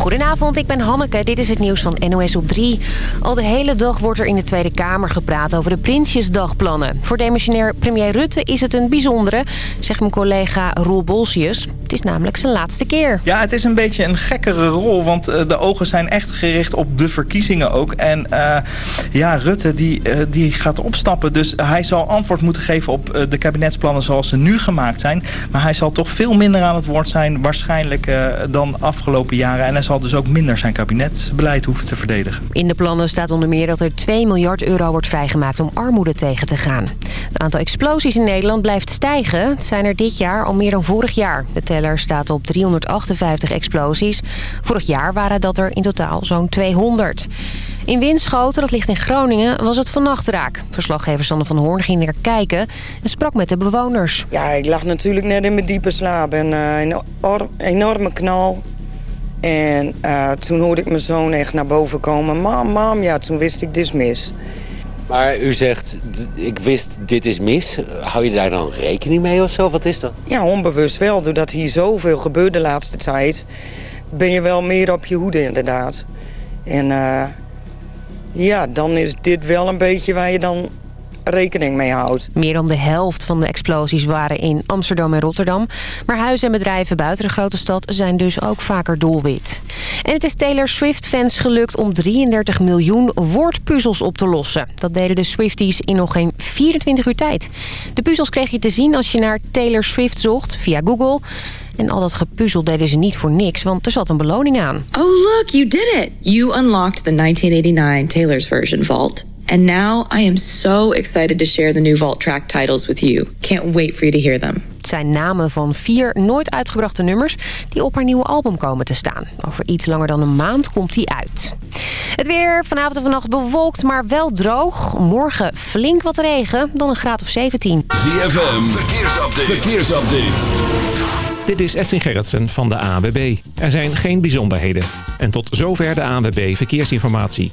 Goedenavond, ik ben Hanneke. Dit is het nieuws van NOS op 3. Al de hele dag wordt er in de Tweede Kamer gepraat over de Prinsjesdagplannen. Voor demissionair premier Rutte is het een bijzondere, zegt mijn collega Roel Bolsius. Het is namelijk zijn laatste keer. Ja, het is een beetje een gekkere rol, want eh, de ogen zijn echt gericht op de verkiezingen ook. En uh, ja, Rutte die, uh, die gaat opstappen, dus hij zal antwoord moeten geven op de kabinetsplannen zoals ze nu gemaakt zijn. Maar hij zal toch veel minder aan het woord zijn waarschijnlijk dan afgelopen jaren. En hij zal dus ook minder zijn kabinetsbeleid hoeven te verdedigen. In de plannen staat onder meer dat er 2 miljard euro wordt vrijgemaakt om armoede tegen te gaan. Het aantal explosies in Nederland blijft stijgen. Het zijn er dit jaar al meer dan vorig jaar. De teller staat op 358 explosies. Vorig jaar waren dat er in totaal zo'n 200. In Winschoten, dat ligt in Groningen, was het vannacht raak. Verslaggever Sander van Hoorn ging er kijken en sprak met de bewoners. Ja, ik lag natuurlijk net in mijn diepe slaap en een enorme knal. En uh, toen hoorde ik mijn zoon echt naar boven komen. Mam, mam, ja, toen wist ik dit mis. Maar u zegt, ik wist dit is mis. Hou je daar dan rekening mee of zo? Wat is dat? Ja, onbewust wel. Doordat hier zoveel gebeurt de laatste tijd... ben je wel meer op je hoede inderdaad. En uh, ja, dan is dit wel een beetje waar je dan rekening mee houdt. Meer dan de helft van de explosies waren in Amsterdam en Rotterdam. Maar huizen en bedrijven buiten de grote stad zijn dus ook vaker doelwit. En het is Taylor Swift-fans gelukt om 33 miljoen woordpuzzels op te lossen. Dat deden de Swifties in nog geen 24 uur tijd. De puzzels kreeg je te zien als je naar Taylor Swift zocht via Google... En al dat gepuzzel deden ze niet voor niks, want er zat een beloning aan. Oh look, you did it! You unlocked the 1989 Taylor's version vault. And now I am so excited to share the new Vault track titles with you. Can't wait for you to hear them. Het zijn namen van vier nooit uitgebrachte nummers die op haar nieuwe album komen te staan. Over iets langer dan een maand komt die uit. Het weer vanavond en vannacht bewolkt, maar wel droog. Morgen flink wat regen, dan een graad of 17. ZFM, verkeersupdate. verkeersupdate. Dit is Edwin Gerritsen van de ANWB. Er zijn geen bijzonderheden. En tot zover de ANWB Verkeersinformatie.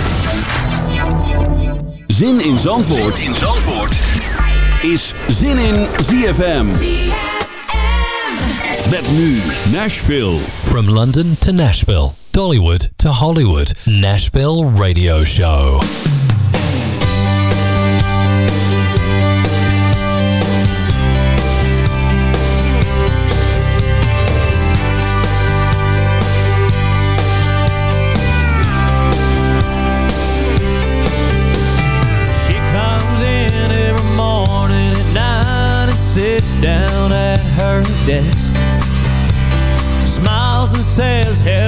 Zin in Zandvoort, zin in Zandvoort. is Zin in ZFM. Met nu Nashville. From London to Nashville, Dollywood to Hollywood, Nashville Radio Show. Desk. Smiles and says hello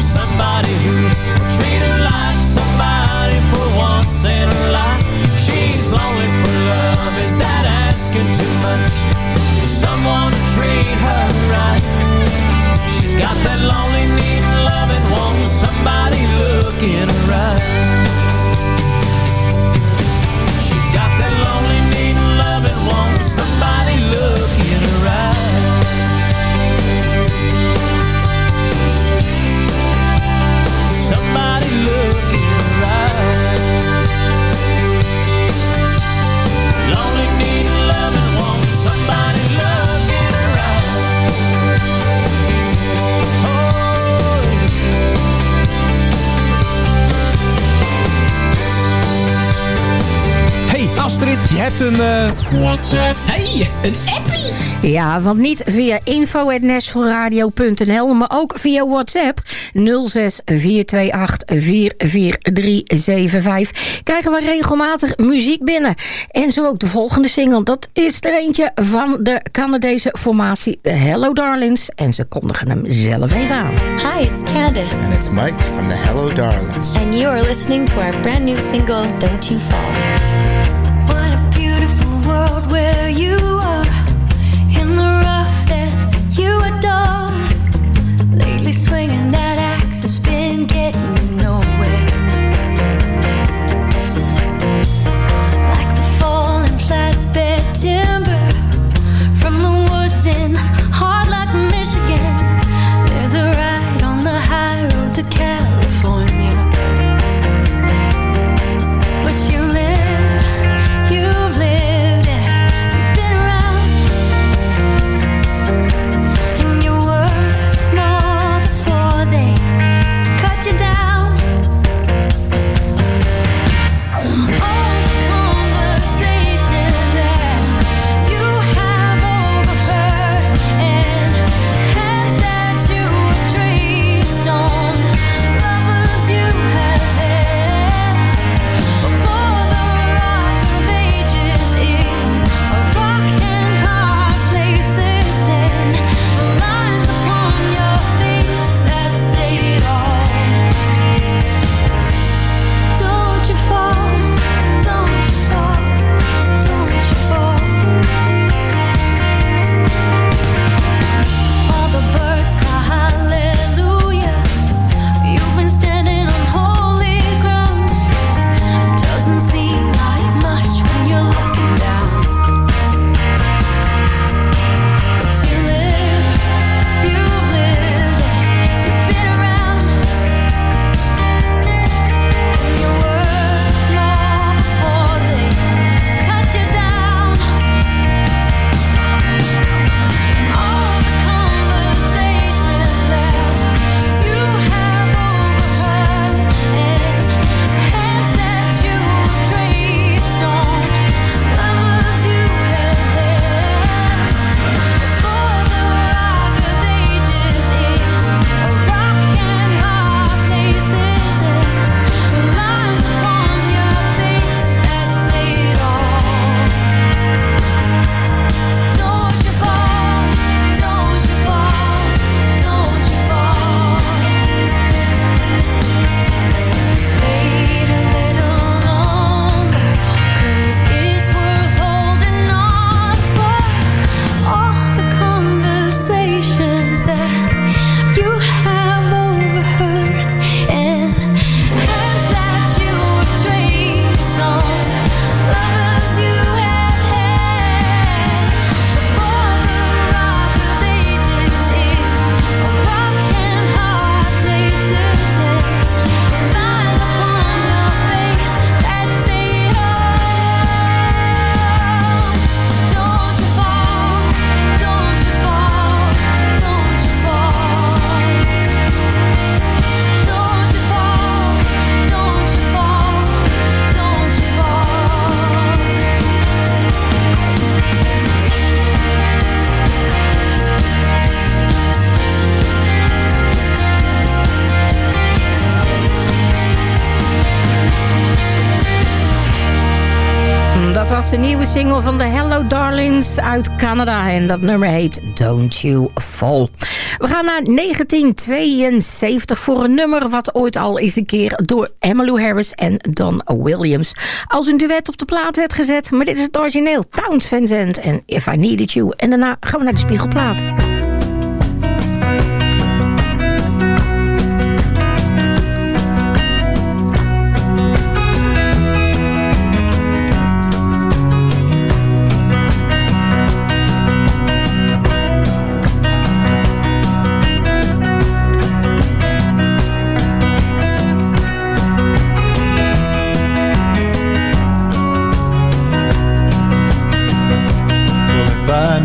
somebody who her like somebody for once in her life. She's lonely for love, is that asking too much? For someone to treat her right. She's got that lonely need loving, wants somebody looking right. Je hebt een... eh, WhatsApp. Hey, een appie? Ja, want niet via info.nashvilleradio.nl, maar ook via WhatsApp 06 428 44375 krijgen we regelmatig muziek binnen. En zo ook de volgende single. Dat is er eentje van de Canadese formatie The Hello Darlings. En ze kondigen hem zelf even aan. Hi, it's Candice. And it's Mike from the Hello Darlings. And you are listening to our brand new single, Don't You Fall. till de nieuwe single van de Hello Darlings uit Canada. En dat nummer heet Don't You Fall. We gaan naar 1972 voor een nummer... wat ooit al eens een keer door Emmylou Harris en Don Williams... als een duet op de plaat werd gezet. Maar dit is het origineel. Towns Vincent en If I Needed You. En daarna gaan we naar de Spiegelplaat.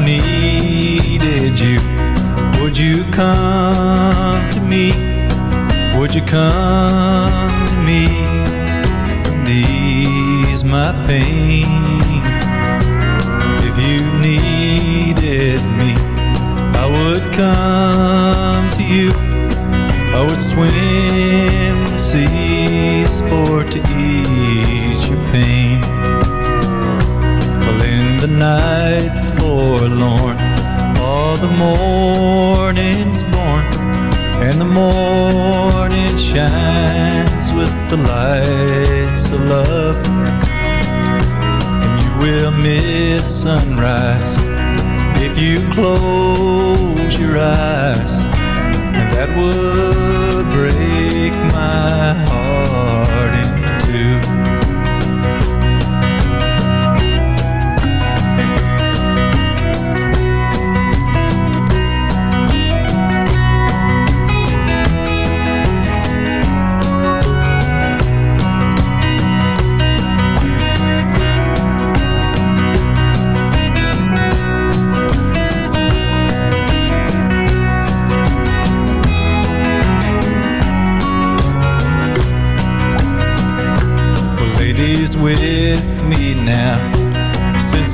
Needed you, would you come to me? Would you come to me and ease my pain? If you needed me, I would come to you. I would swim forlorn, all the morning's born, and the morning shines with the lights of love. And you will miss sunrise if you close your eyes, and that would break my heart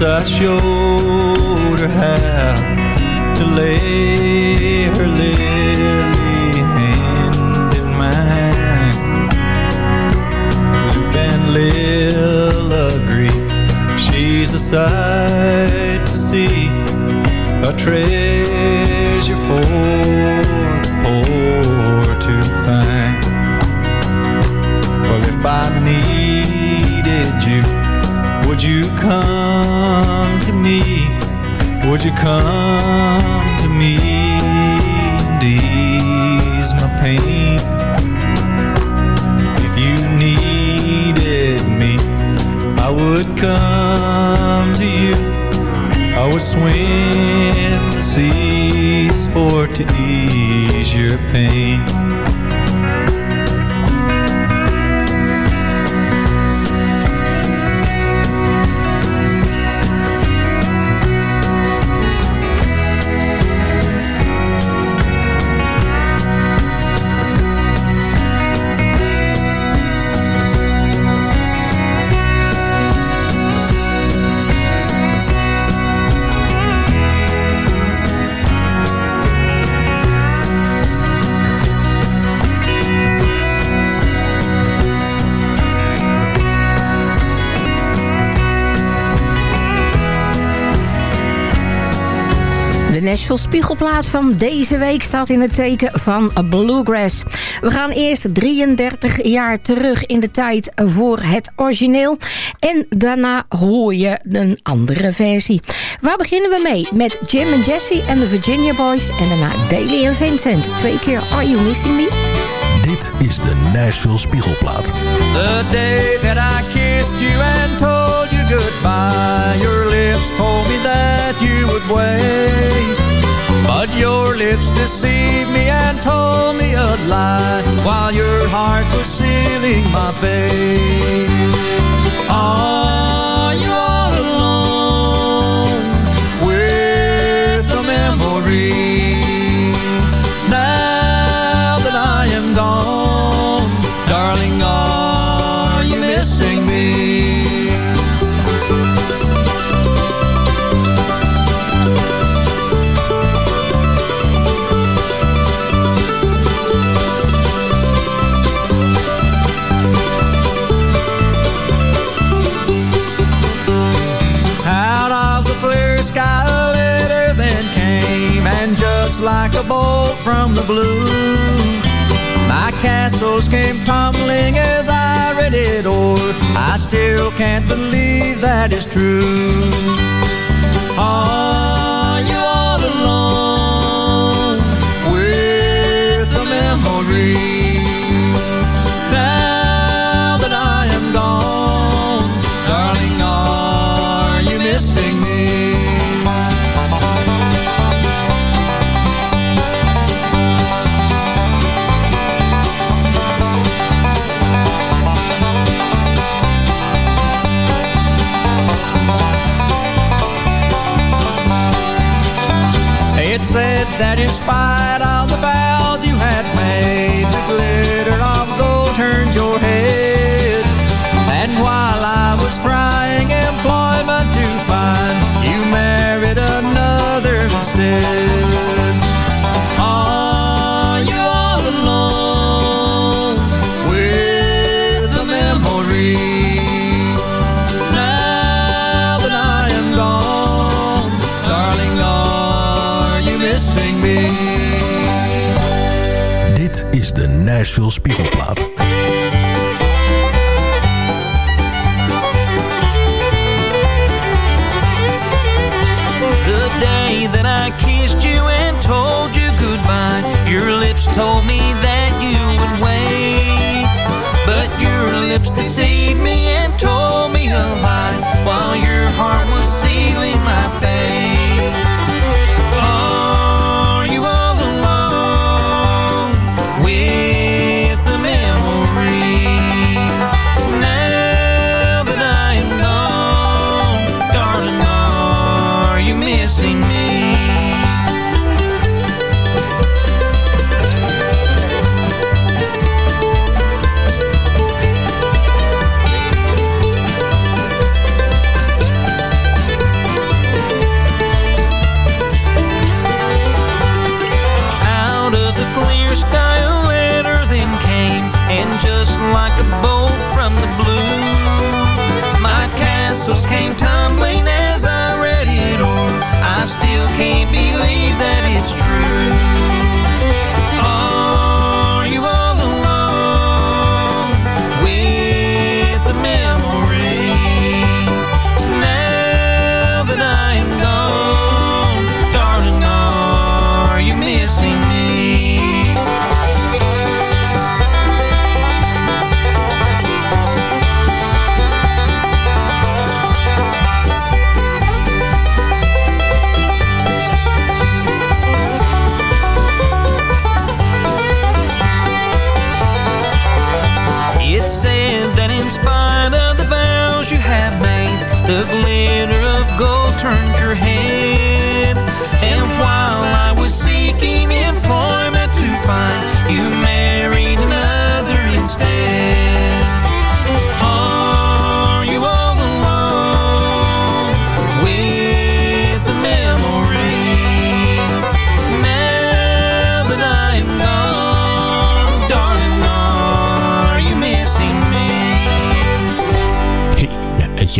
I show. You come De Nashville Spiegelplaat van deze week staat in het teken van Bluegrass. We gaan eerst 33 jaar terug in de tijd voor het origineel. En daarna hoor je een andere versie. Waar beginnen we mee? Met Jim en Jesse en de Virginia Boys. En daarna Daly en Vincent. Twee keer Are You Missing Me? Dit is de Nashville Spiegelplaat. The day that I kissed you and told you goodbye, your lips told me that you would wait. Your lips deceived me and told me a lie while your heart was sealing my fate. Are you from the blue. My castles came tumbling as I read it o'er. I still can't believe that is true. Are that in spite of the vows you had made, the glitter of gold turned your head. And while I was trying employment to find, you married another instead. De Nashville Spiegelplaat. The day that I kissed you and told you goodbye, your lips told me that you would wait. But your lips deceived me and told me a lie while your heart was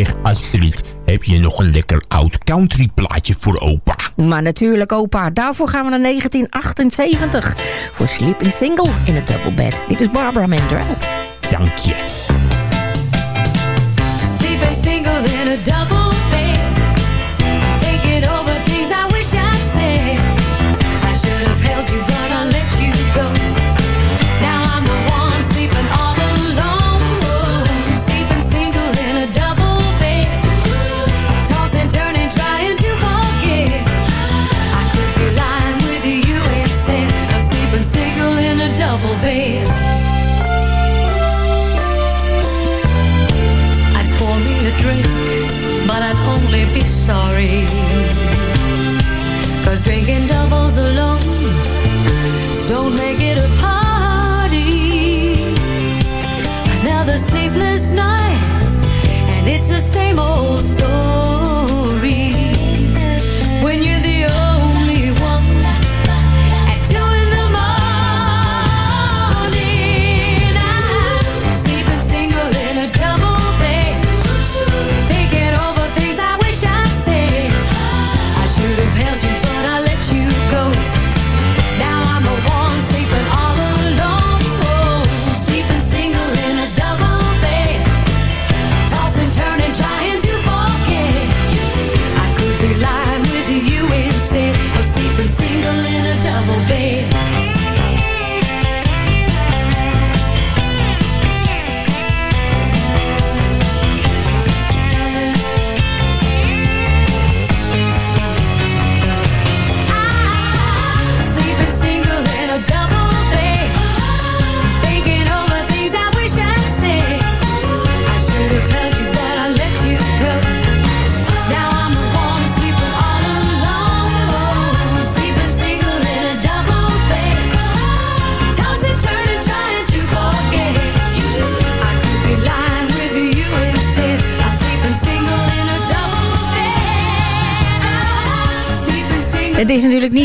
zeg Astrid, heb je nog een lekker oud country plaatje voor opa? Maar natuurlijk, opa. Daarvoor gaan we naar 1978. Voor Sleeping Single in a Double Bed. Dit is Barbara Mandrell. Dank je. Sorry. Cause drinking doubles alone don't make it a party. Another sleepless night, and it's the same old story.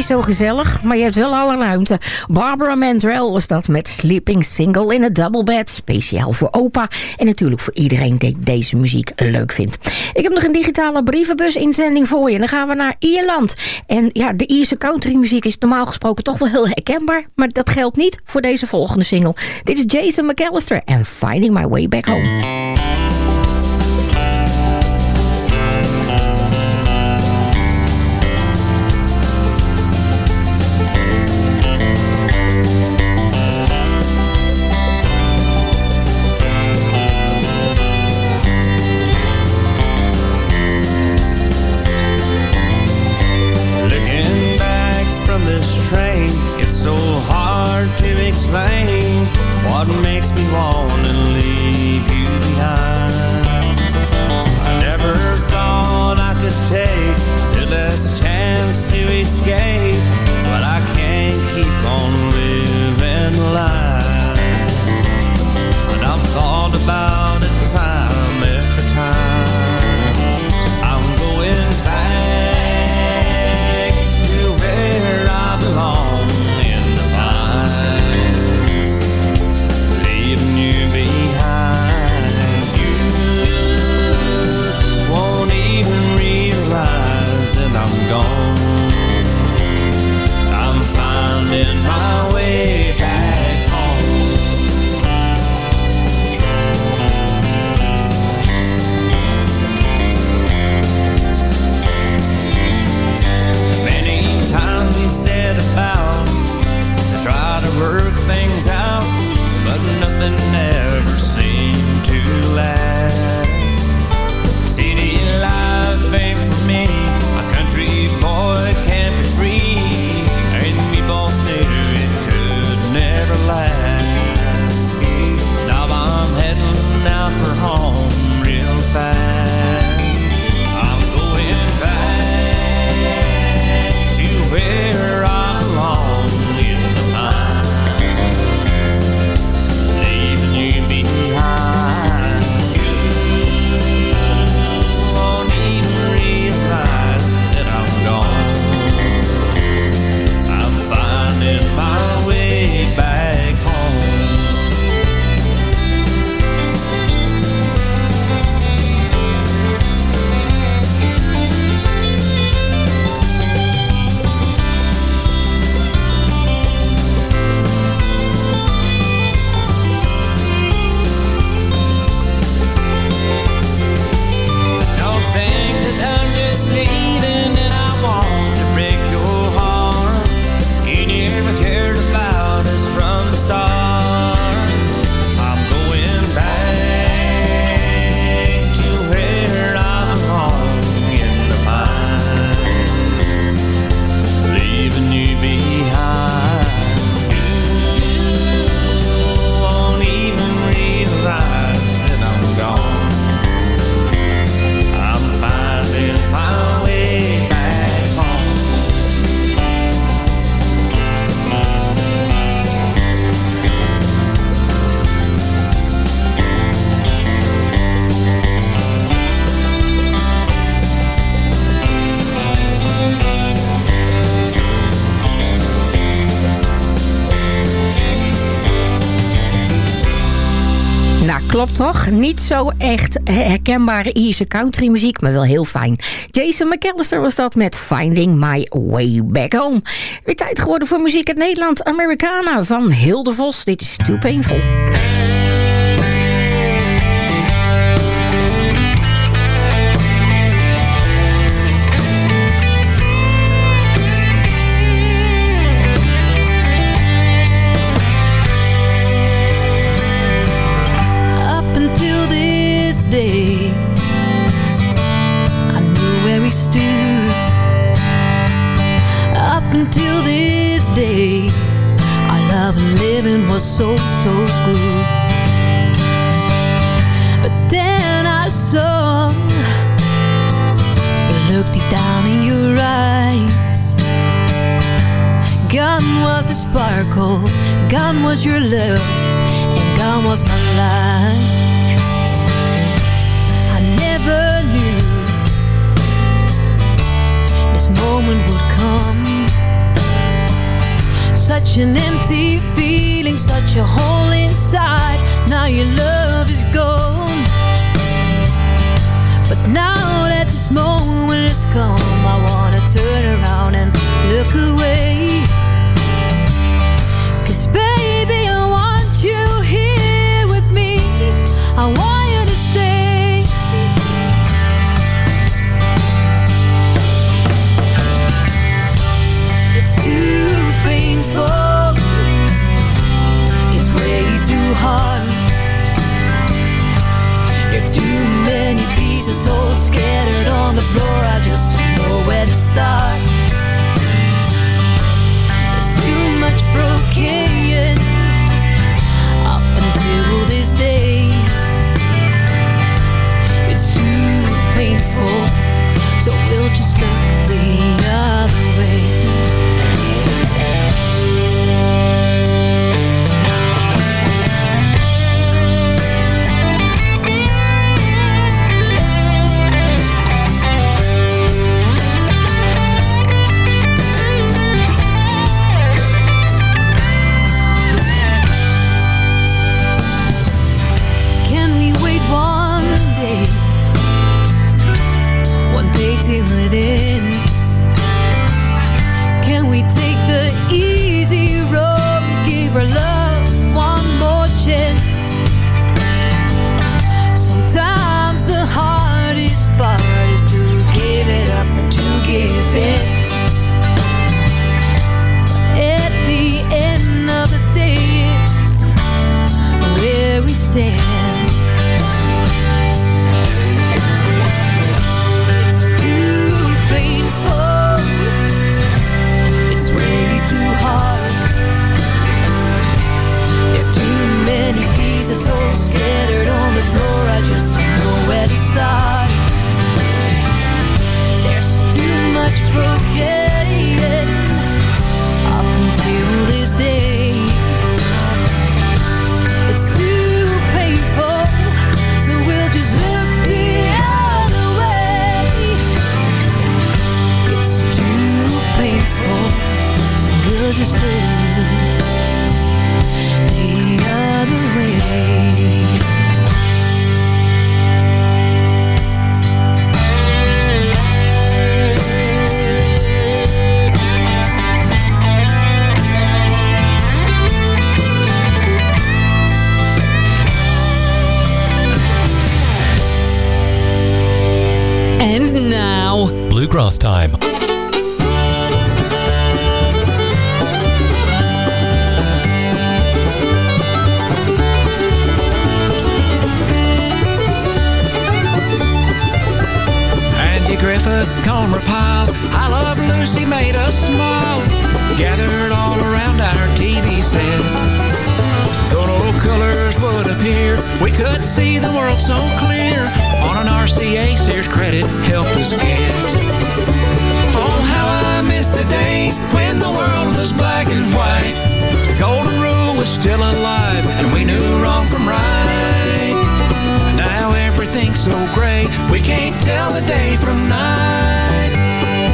zo gezellig, maar je hebt wel alle ruimte. Barbara Mandrell was dat met Sleeping Single in a Double Bed. Speciaal voor opa en natuurlijk voor iedereen die deze muziek leuk vindt. Ik heb nog een digitale brievenbus-inzending voor je. Dan gaan we naar Ierland. En ja, de Ierse countrymuziek is normaal gesproken toch wel heel herkenbaar. Maar dat geldt niet voor deze volgende single. Dit is Jason McAllister en Finding My Way Back Home. Toch? Niet zo echt herkenbare Ierse country muziek, maar wel heel fijn. Jason McAllister was dat met Finding My Way Back Home. Weer tijd geworden voor muziek uit Nederland. Americana van Hilde Vos. Dit is Too Painful. sparkle. Gone was your love And gone was my life. I never knew This moment would come. Such an empty feeling Such a hole inside. Now your love is gone. But now that this moment has come I wanna turn around and look away. So scattered on the floor. I just don't know where to start. Days when the world was black and white. The golden rule was still alive, and we knew wrong from right. Now everything's so gray, we can't tell the day from night.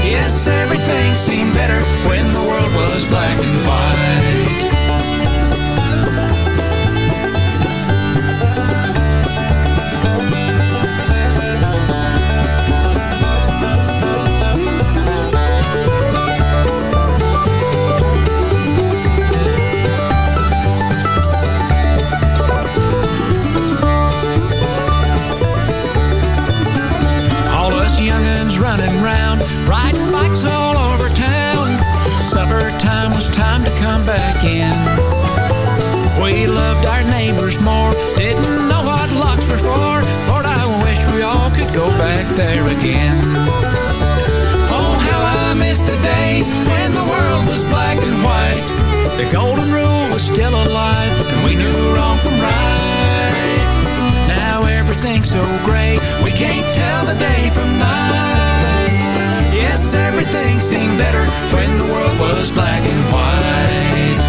Yes, everything seemed better when the world was black and white. Come back in. We loved our neighbors more, didn't know what locks were for. Lord, I wish we all could go back there again. Oh, how I miss the days when the world was black and white. The golden rule was still alive, and we knew wrong from right. Now everything's so gray, we can't tell the day from night. Everything seemed better when the world was black and white.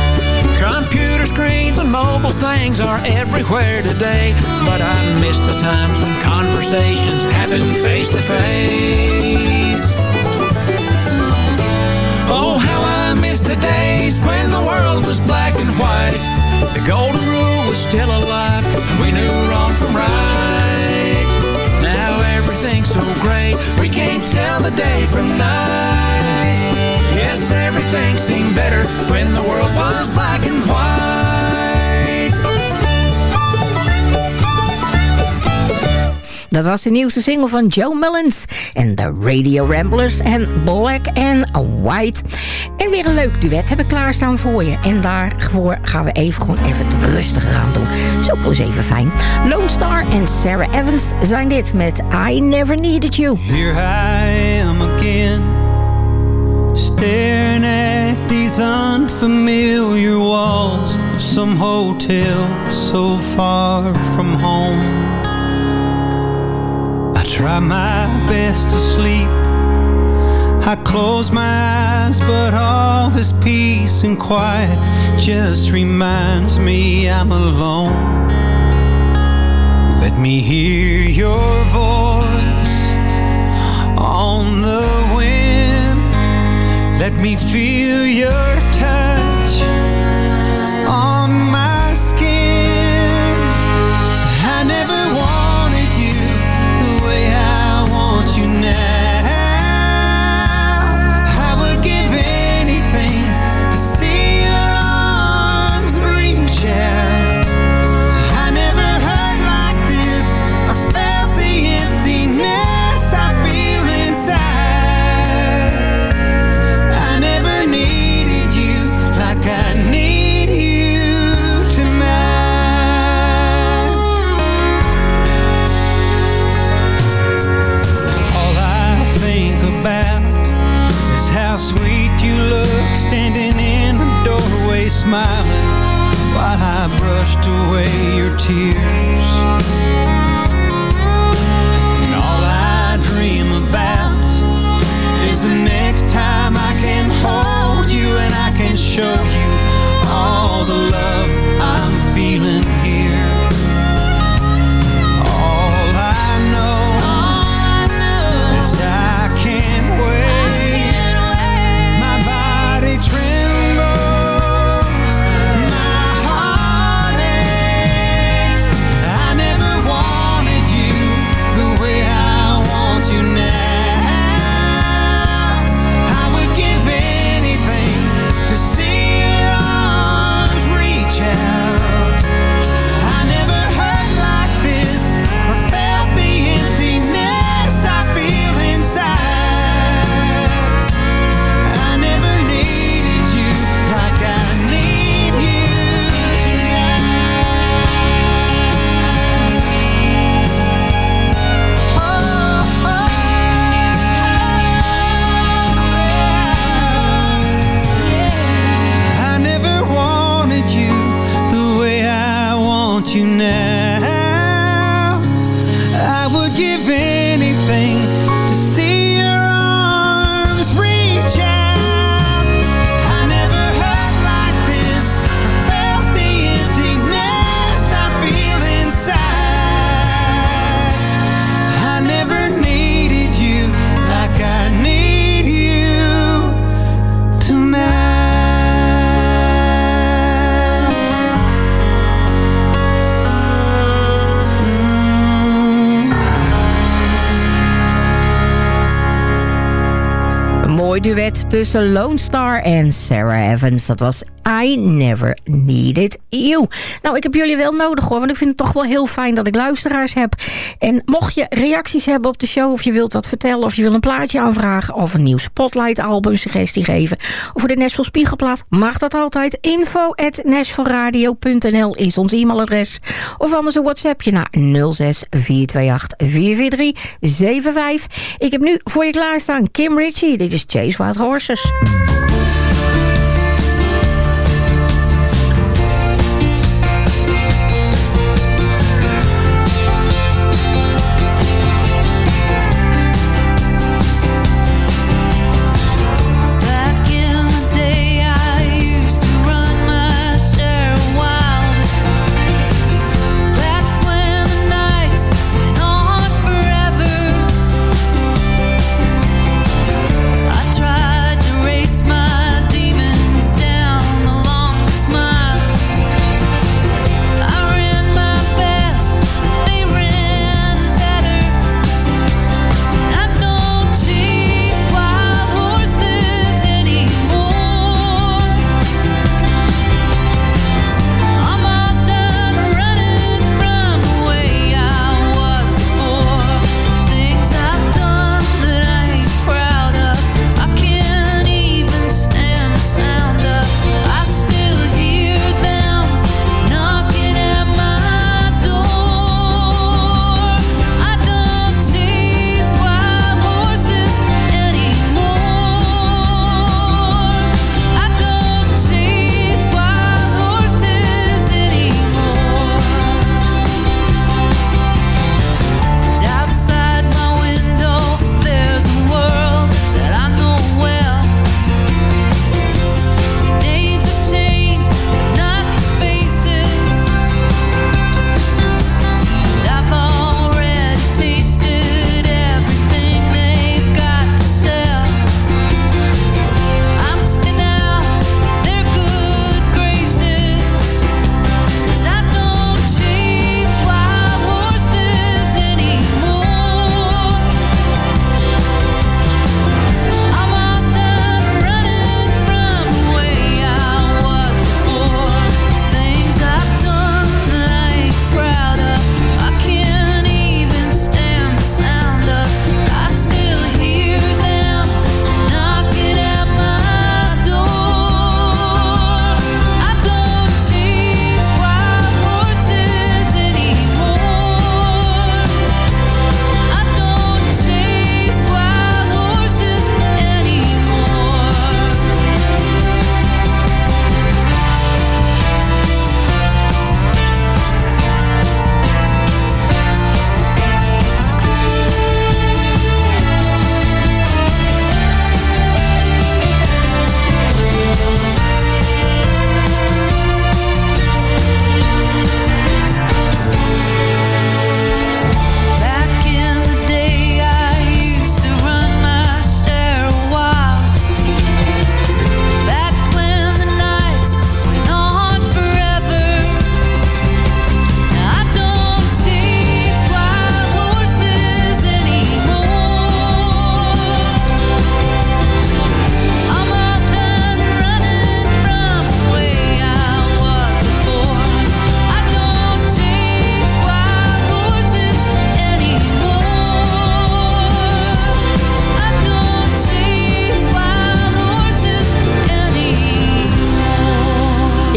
Computer screens and mobile things are everywhere today. But I miss the times when conversations happened face to face. Oh, how I miss the days when the world was black and white. The golden rule was still alive, and we knew wrong from right everything's so great. We can't tell the day from night. Yes, everything seemed better When the world was black and white. Dat was de nieuwste single van Joe Mullins en de Radio Ramblers en Black and White. En weer een leuk duet heb ik klaarstaan voor je. En daarvoor gaan we even gewoon even rustiger aan doen. Is ook even fijn. Lone Star en Sarah Evans zijn dit met I Never Needed You. Here I am again, staring at these unfamiliar walls of some hotel so far from home. I try my best to sleep. I close my eyes, but all this peace and quiet just reminds me I'm alone. Let me hear your voice on the wind. Let me feel your touch tears. Tussen Lone Star en Sarah Evans. Dat was I Never Needed You. Nou, ik heb jullie wel nodig hoor, want ik vind het toch wel heel fijn dat ik luisteraars heb. En mocht je reacties hebben op de show, of je wilt wat vertellen... of je wil een plaatje aanvragen of een nieuw Spotlight album suggestie geven... of voor de Nashville Spiegelplaat, mag dat altijd. Info at is ons e-mailadres. Of anders een WhatsAppje naar 06 428 443 75. Ik heb nu voor je klaarstaan Kim Ritchie. Dit is Chase Wild Horses.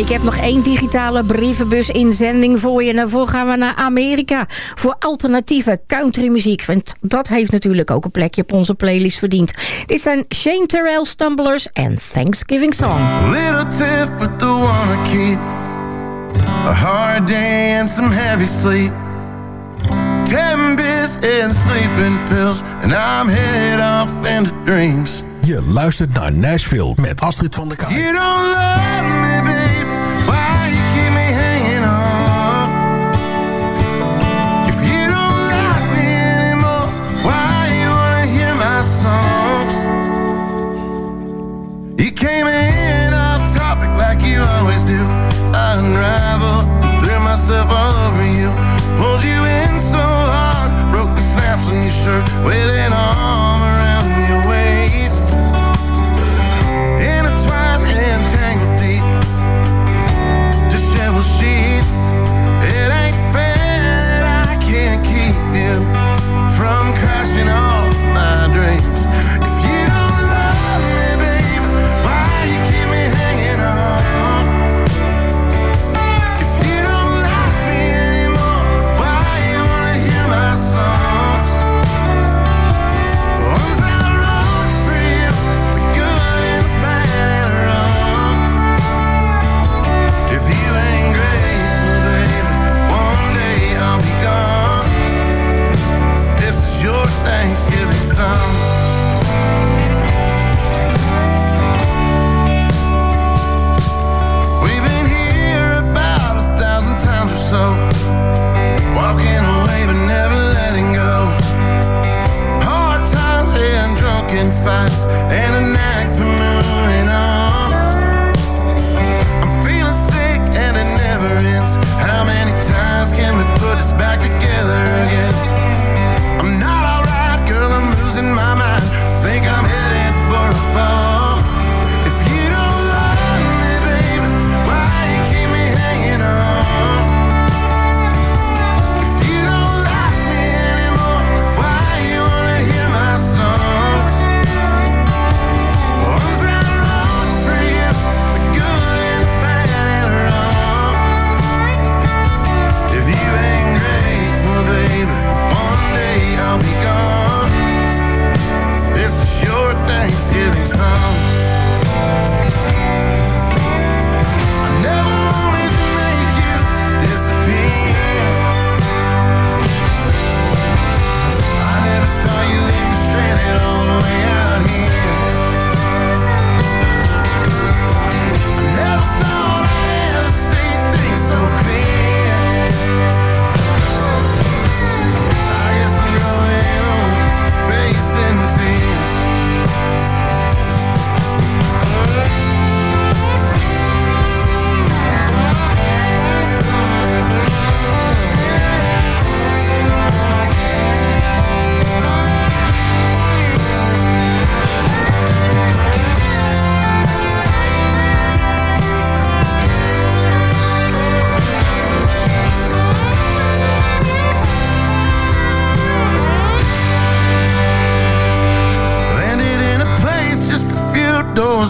Ik heb nog één digitale brievenbus inzending voor je. En daarvoor gaan we naar Amerika voor alternatieve countrymuziek. Want dat heeft natuurlijk ook een plekje op onze playlist verdiend. Dit zijn Shane Terrell Stumblers en Thanksgiving Song. Little tip with the I keep. A hard day and some heavy sleep. Ten bits and sleeping pills. And I'm head off into dreams. Je luistert naar Nashville met Astrid van der Kaai. You don't love me, baby. Why you keep me hanging on? If you don't like me anymore, why you wanna hear my songs? You came in off topic like you always do. I unraveled, threw myself all over you. Pulled you in so hard, broke the snaps on your shirt with an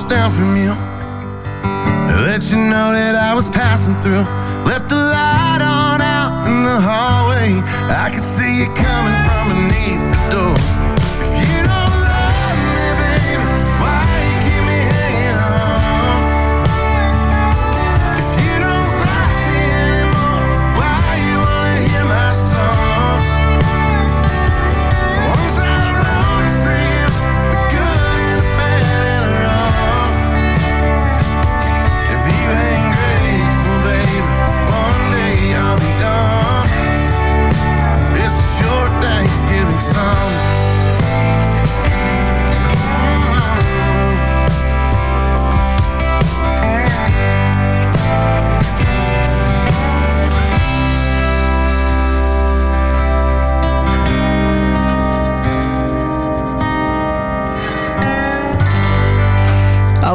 down from you. Let you know that I was passing through. Left the light on out in the hallway. I could see you coming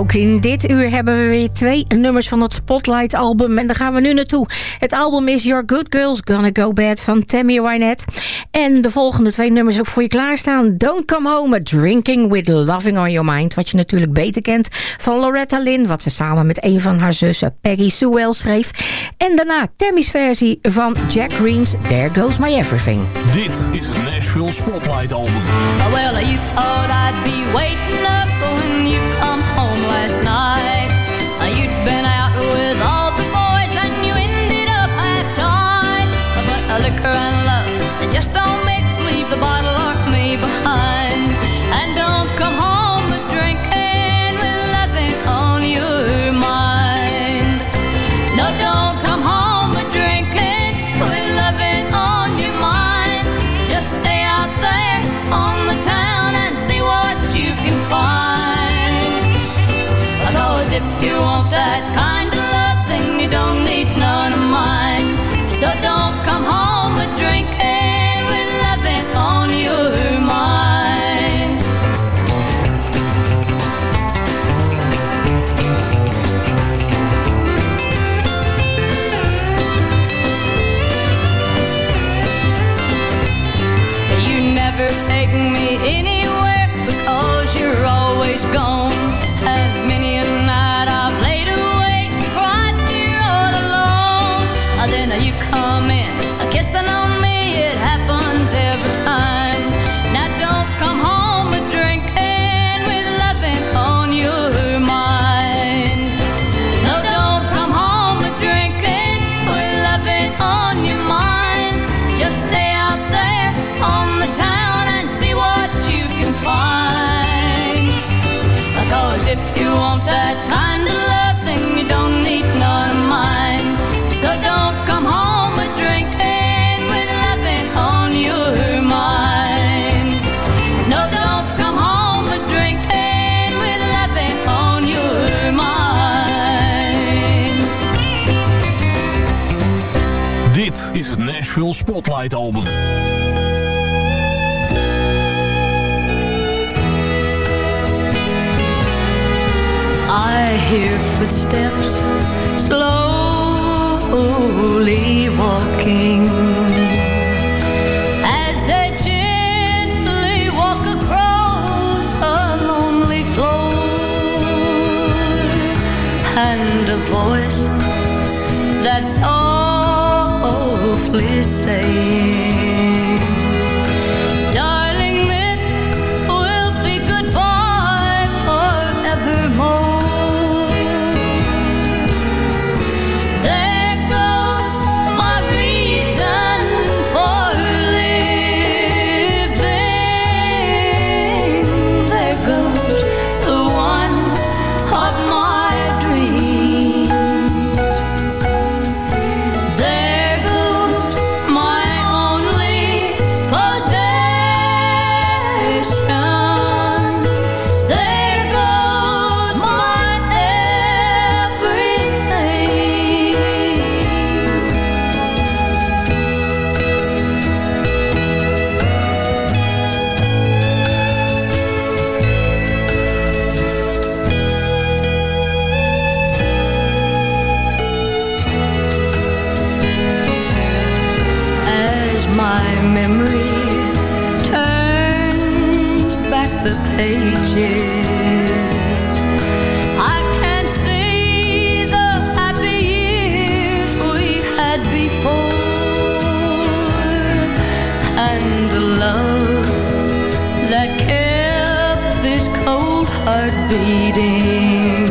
Ook in dit uur hebben we weer twee nummers van het Spotlight album. En daar gaan we nu naartoe. Het album is Your Good Girls Gonna Go Bad van Tammy Wynette. En de volgende twee nummers ook voor je klaarstaan. Don't Come Home, Drinking With Loving On Your Mind. Wat je natuurlijk beter kent van Loretta Lynn. Wat ze samen met een van haar zussen Peggy Sue Wells schreef. En daarna Tammy's versie van Jack Green's There Goes My Everything. Dit is het Nashville Spotlight album. Oh well, you thought I'd be waiting Nashville Spotlight album. I hear footsteps slowly walking As they gently walk across a lonely floor And a voice that's all simply saying beating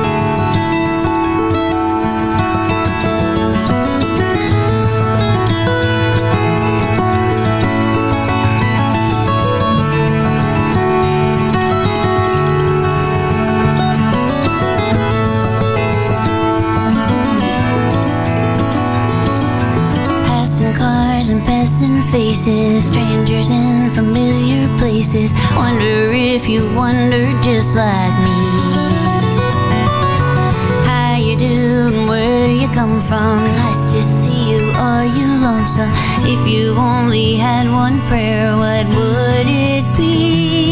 And faces, strangers in familiar places. Wonder if you wonder just like me. How you doing? Where you come from? Nice to see you. Are you lonesome? If you only had one prayer, what would it be?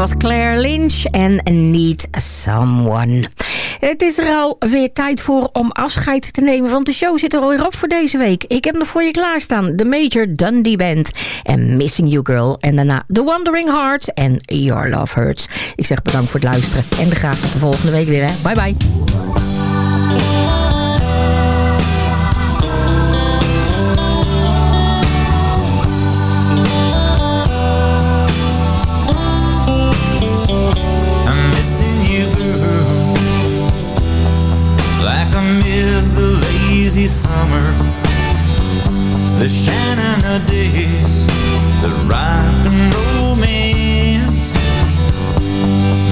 Was Claire Lynch en Need Someone. Het is er alweer tijd voor om afscheid te nemen, want de show zit er alweer op voor deze week. Ik heb nog voor je klaarstaan de Major Dundee Band en Missing You Girl. En daarna The Wandering Heart en Your Love Hurts. Ik zeg bedankt voor het luisteren en graag tot de volgende week weer. Bye bye. Lazy summer, the shining days, the rock and romance.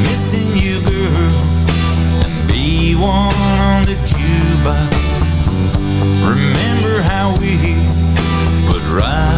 Missing you, girl, and be one on the jukebox. Remember how we would rock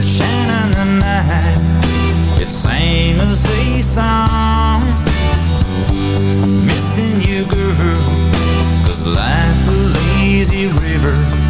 that shine in the night. It sang a sea song. Missing you girl Cause life believes you river.